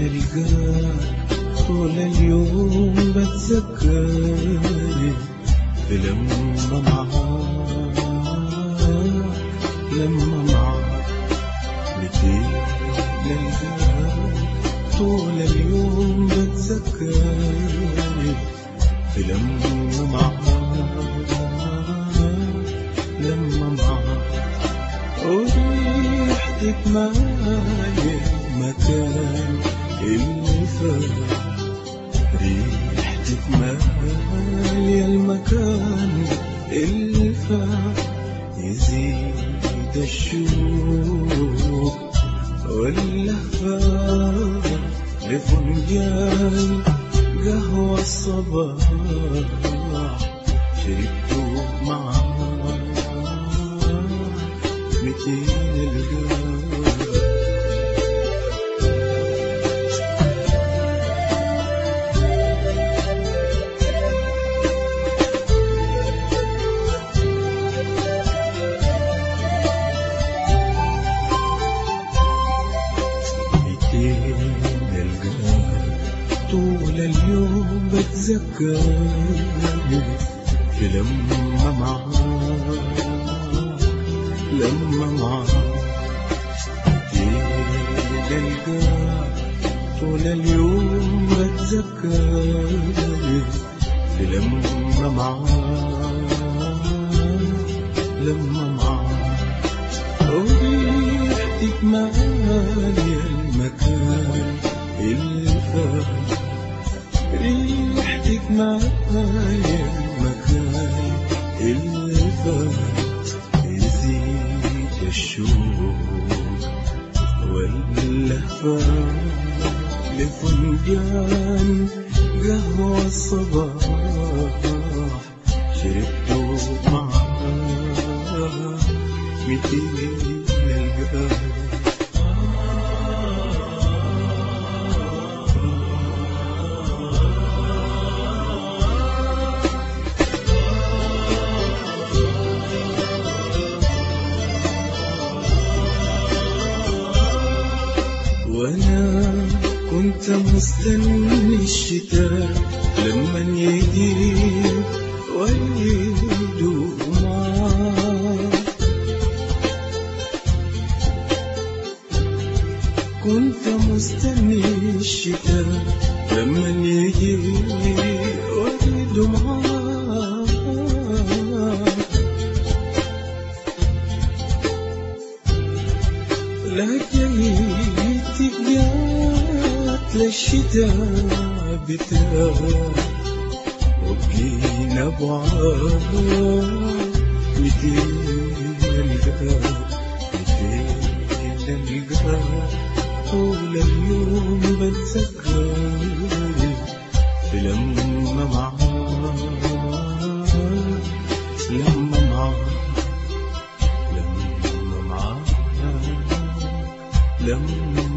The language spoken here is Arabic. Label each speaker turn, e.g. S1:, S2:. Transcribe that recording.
S1: برجال طول اليوم بتذكرك لما معاك لما معاك لكي ليلاك طول اليوم بتذكرك لما معاك لما معاك ريحتك معايا مكان فات ريحتك مالية المكان اللي فات يزيد الشوق واللهفة لفنجان قهوة الصباح شربته معاه متين القلب. في لما معاك لما معاك ميتين القلب طول اليوم بتذكرني في لما معاك لما معاك وريحتك مالية المكان اللي فات ريحتك مالية المكان اللي فات يزيد الشوق واللهفة لفنجان قهوة الصباح شربته معاه ميتين القلب كنت مستني الشتاء لما يجي ويدوم معاك كنت مستني الشتاء لما يجي ويدوم معاك لقيتك جات للشتاء بتاعك وبقينا بعاد ميتين القاك ميتين القاك طول اليوم بتذكرك في لما معاك. لما معاك. لما معاك. لما